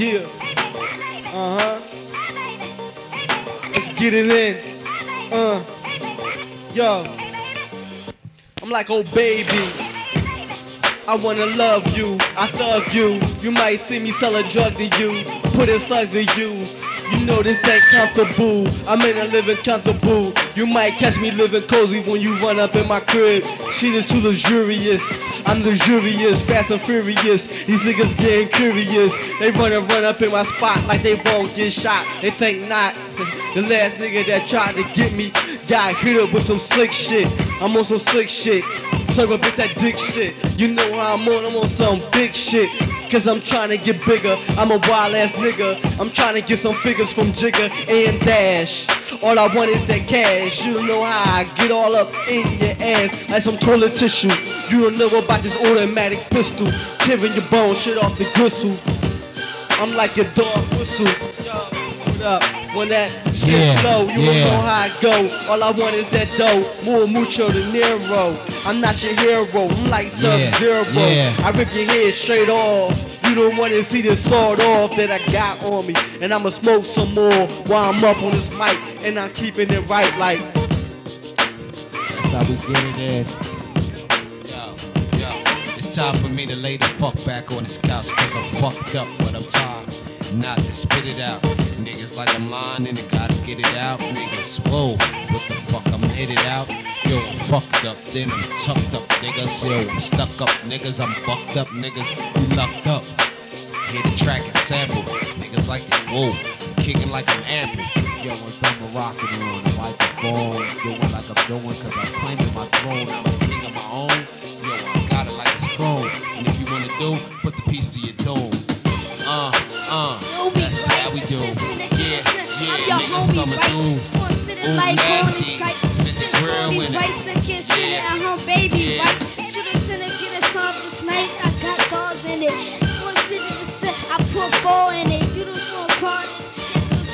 Yeah. Uh huh. Let's get it in. Uh. Yo. I'm like, oh baby. I wanna love you, I thug you. You might see me sell a drug to you, put in slugs to you. You know this ain't comfortable. I'm in a living comfortable. You might catch me living cozy when you run up in my crib. Shit is too luxurious. I'm luxurious, fast and furious. These niggas getting curious. They run and run up in my spot like they won't get shot. They think not. The last nigga that tried to get me got hit up with some slick shit. I'm on some slick shit. A bitch that dick shit. You know how I'm on, I'm on some big shit. Cause I'm trying to get bigger. I'm a wild ass nigga. I'm trying to get some figures from Jigga and Dash. All I want is that cash. You know how I get all up in your ass like some toilet tissue. You don't know about this automatic pistol. Tearing your bone shit off the gristle. I'm like a dog whistle. Up. When that shit Yeah, flow, you yeah. know how I go. All I want is that dough. More mucho than Nero. I'm not your hero. I'm like Yeah, Sub-Zero. yeah. I rip your head straight off. You don't want to see this sword off that I got on me. And I'ma smoke some more while I'm up on this mic. And I'm keeping it right like. That's how we get it in. Yo, yo, it's time for me to lay the fuck back on this couch cause I'm fucked up, but I'm tired not to spit it out. Niggas like I'm lying and they gotta get it out. Niggas, whoa, what the fuck, I'm hit it out. Yo, I'm fucked up, then I'm up, niggas. Yo, I'm stuck up, niggas, I'm fucked up, niggas, you locked up. Hear the track and sample, niggas like it, whoa, kicking like an anthem. Yo, I'm done rocking on the microphone, doing like I'm doing cause I'm claiming my throne. I'm a king of my own. Yo, I got it like it's chrome. And if you wanna do, put the piece to your dome. Uh, uh, that's how we do. Yeah, yeah, niggas coming through. Ooh, nasty. Spit the grill in it. Yeah. Baby, Yeah. right? To the center, get a song this night. I got dogs in it. City to I put four in it. You don't know part.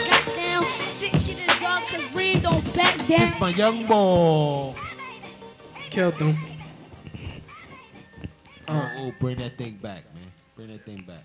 Got down. Sick shit is dog, cause Reed don't back down. It's my young boy. Killed them. Oh, oh, bring that thing back, man. Bring that thing back.